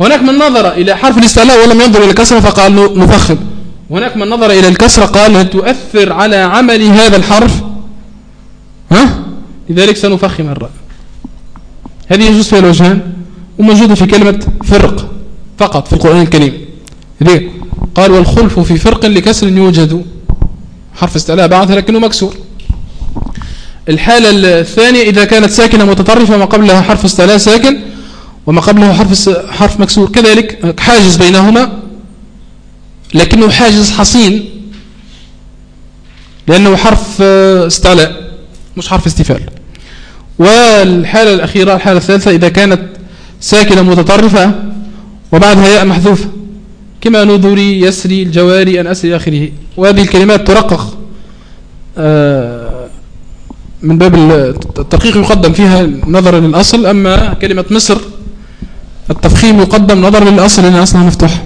هناك من نظر إلى حرف الاستعلاء ولم ينظر إلى الكسرة فقال مفخم هناك من نظر إلى الكسرة قال هل تؤثر على عمل هذا الحرف. ها؟ لذلك سنفخم الراء هذه يجوز فيها الوجهان وموجودة في كلمة فرق فقط في القرآن الكريم. ليه؟ قال والخلف في فرق لكسر يوجد. حرف استعلاء بعضها لكنه مكسور. الحالة الثانية إذا كانت ساكنة متطرفة ما قبلها حرف استعلاء ساكن وما قبله حرف حرف مكسور. كذلك حاجز بينهما لكنه حاجز حصين لأنه حرف استعلاء مش حرف استفال والحالة الأخيرة الحالة الثالثة إذا كانت ساكنة متطرفة وبعدها ياء محذوفة كما نذري يسري الجواري أن أسري آخره. وهذه الكلمات ترقق آه، من باب الترقيق يقدم فيها نظرا للأصل أما كلمة مصر التفخيم يقدم نظرا للأصل لأن أصلها مفتوح.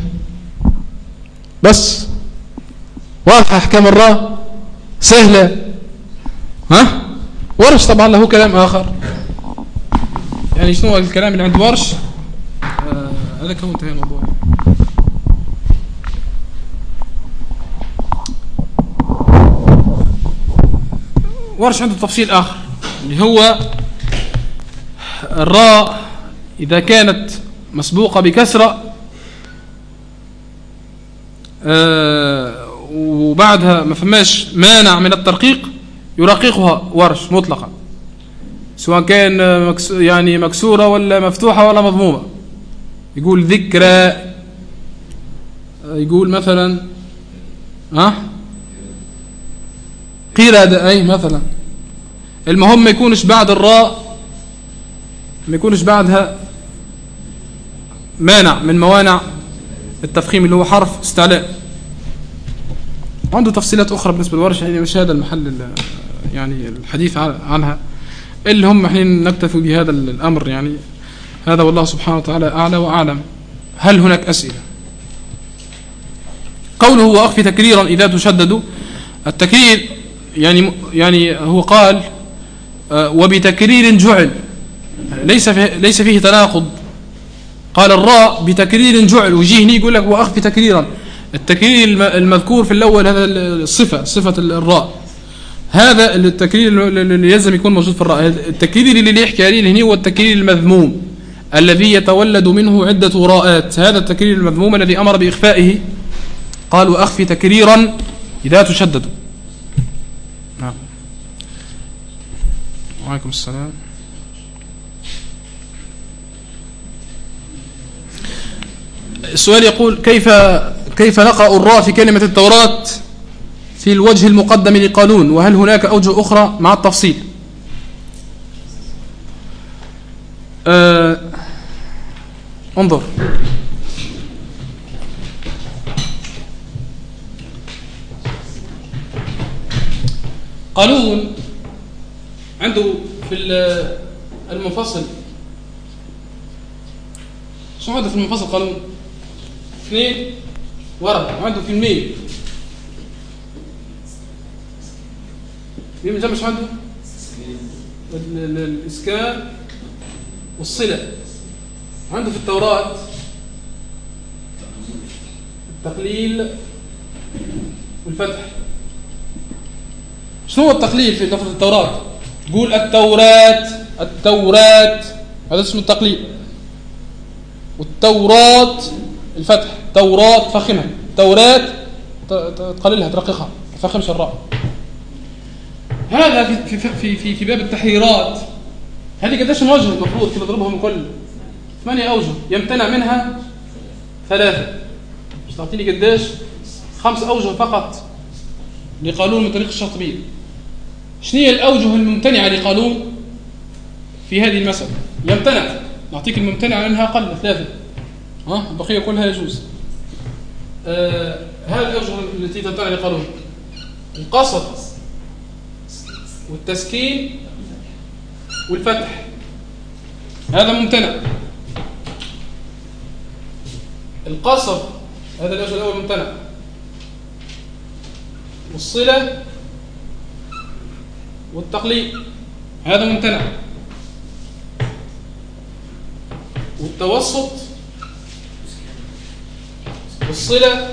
بس. واضحة أحكام الراء. سهلة. ها؟ ورش طبعا له كلام آخر. يعني شنو الكلام اللي عند ورش؟ آه هذا كون انتهى الموضوع. ورش عنده تفصيل آخر اللي هو الراء إذا كانت مسبوقة بكسرة آه وبعدها ما فماش مانع من الترقيق يرققها ورش مطلقا سواء كان مكس يعني مكسورة ولا مفتوحة ولا مضمومة. يقول ذكرى يقول مثلا ها؟ قردة أي مثلا. المهم ما يكونش بعد الراء ما يكونش بعدها مانع من موانع التفخيم اللي هو حرف استعلاء. عنده تفصيلات أخرى بالنسبة للورش يعني مش هذا المحل يعني الحديث عنها. اللي هم حين نكتفي بهذا الأمر يعني. هذا والله سبحانه وتعالى أعلى وأعلم. هل هناك أسئلة؟ قوله وأخفي تكريرا إذا تشدد. التكرير يعني يعني هو قال آه، وبتكرير جعل. ليس فيه ليس فيه تناقض. قال الراء بتكرير جعل وجيه يقول لك وأخفي تكريرا التكرير المذكور في الأول هذا الصفة صفة الراء. هذا التكرير اللي لازم يكون موجود في الراء. التكرير اللي يحكي عليه هنا هو التكرير المذموم الذي يتولد منه عدة راءات. هذا التكرير المذموم الذي أمر بإخفائه. قال وأخفي تكريرا إذا تشدد. نعم. وعليكم السلام. السؤال يقول كيف كيف نقرأ الراء في كلمة التوراة في الوجه المقدم لقانون؟ وهل هناك أوجه أخرى مع التفصيل؟ أه انظر. قانون عنده في المنفصل. شو عنده في المنفصل قانون؟ اثنين ورقة وعنده في الميل مين مش عنده؟ الإسكان والصلة. عنده في التوراة التقليل والفتح. شنو هو التقليل في لفظ التوراة؟ قول التوراة التوراة. هذا اسمه التقليل. والتوراة الفتح توراة فخمها. توراة تقللها ترققها. تفخمش الراء هذا في في في في باب التحريرات. هذه قديش وجه المفروض؟ كده نضربهم كل ثمانية أوجه. يمتنع منها ثلاثة. مش تعطيني قديش خمس أوجه فقط لقانون من طريق الشاطبية شنو هي الأوجه الممتنعة لقانون في هذه المسألة؟ يمتنع. نعطيك الممتنع منها أقل ثلاثة. ها؟ البقية كلها يجوز. آه هذه التي تمتنع لقانون القصد والتسكين والفتح. هذا ممتنع. القصر هذا الوجه الأول ممتنع. والصلة والتقليد هذا ممتنع. والتوسط والصلة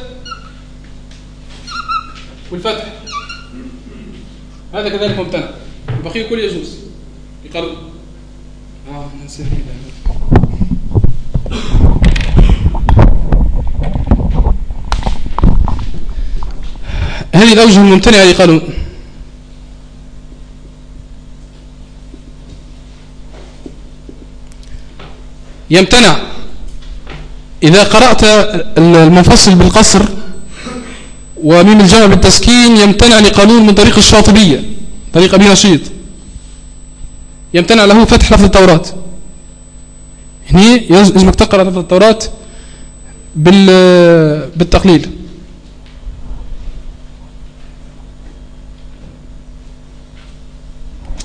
والفتح. هذا كذلك ممتنع. البقية كل يجوز. يقال آه نسيت هذه الأوجه الممتنعة لقالون يمتنع. إذا قرأت المنفصل بالقصر وميم الجمع بالتسكين يمتنع لقانون من طريق الشاطبية طريق أبي نشيط يمتنع له فتح لفظ التوراة. هني يجب تقرأ لفظ التوراة بالتقليل.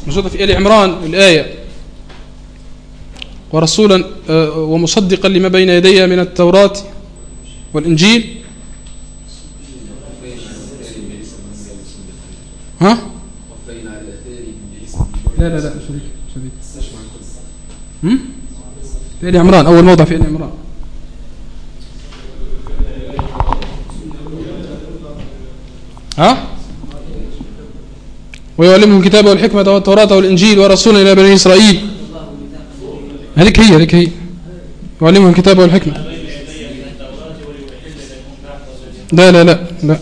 موجودة في آل عمران الآية. ورسولا آه، ومصدقا لما بين يدي من التوراة والإنجيل. ها؟ لا لا لا شريك شريك. هم؟ في آل عمران أول موضع في آل عمران. ها؟ ويعلمهم الكتاب والحكمة والتوراة والإنجيل ورسولا إلى بني إسرائيل. هذيك هي هذيك هي. يعلمهم الكتاب والحكمة. لا لا لا لا.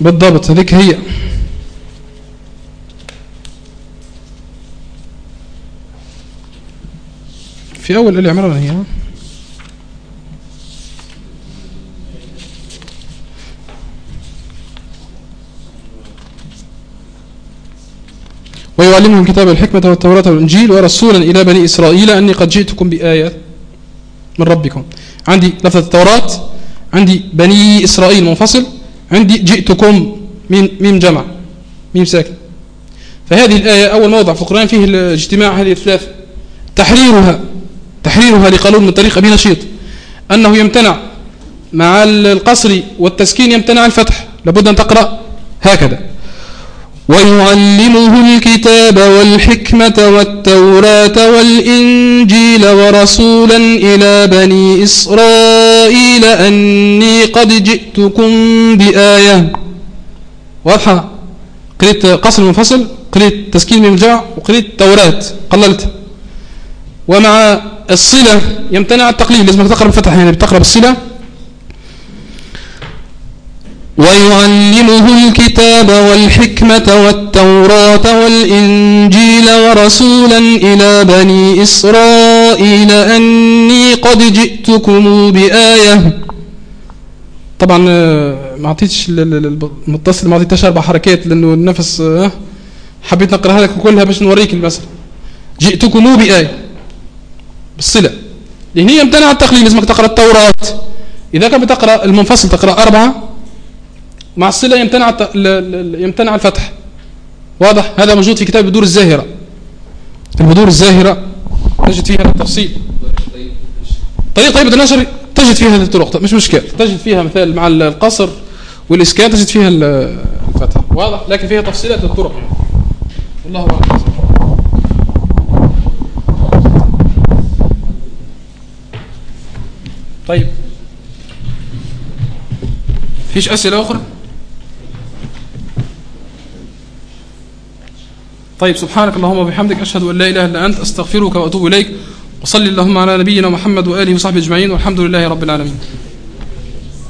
بالضبط هذيك هي. في أول آل عمران هي ويعلمهم الكتاب والحكمة والتوراة والإنجيل ورسولا إلى بني إسرائيل أني قد جئتكم بآية من ربكم. عندي لفظة التوراة عندي بني إسرائيل منفصل عندي جئتكم ميم, ميم جمع ميم ساكن. فهذه الآية أول موضع في القرآن فيه الاجتماع هذه الثلاث تحريرها تحريرها لقانون من طريق أبي نشيط أنه يمتنع مع القصر والتسكين يمتنع الفتح. لابد أن تقرأ هكذا. ويعلمه الكتاب والحكمة والتوراة والإنجيل ورسولا إلى بني إسرائيل أني قد جئتكم بآية. واضحة؟ قريت قصر منفصل؟ قريت تسكين من الجمع وقريت توراة؟ قللت. ومع الصلة يمتنع التقليل لازم تقرأ بفتح يعني بتقرأ بالصلة. ويعلمه الكتاب والحكمة والتوراة والإنجيل ورسولا إلى بني إسرائيل أني قد جئتكم بآية. طبعا آه، ما عطيتش المتصل ما عطيتش أربع حركات لأنه النفس آه، حبيت نقرأها لك كلها باش نوريك المثل. جئتكم بآية بالصلة. لأن هي امتنع التقليل لازمك تقرأ التوراة. إذا كان بتقرأ المنفصل تقرأ أربعة مع الصلة يمتنع يمتنع الفتح. واضح؟ هذا موجود في كتاب البدور الزاهرة. البدور الزاهرة تجد فيها التفصيل. طريق طيبة النشر تجد فيها هذه الطرق. مش مشكلة. تجد فيها مثال مع القصر والإسكان تجد فيها الفتح. واضح؟ لكن فيها تفصيلات الطرق والله أعلم. طيب. فيش أسئلة أخرى؟ طيب سبحانك اللهم وبحمدك أشهد أن لا إله إلا أنت أستغفرك وأتوب إليك وصلي اللهم على نبينا محمد وآله وصحبه أجمعين والحمد لله رب العالمين.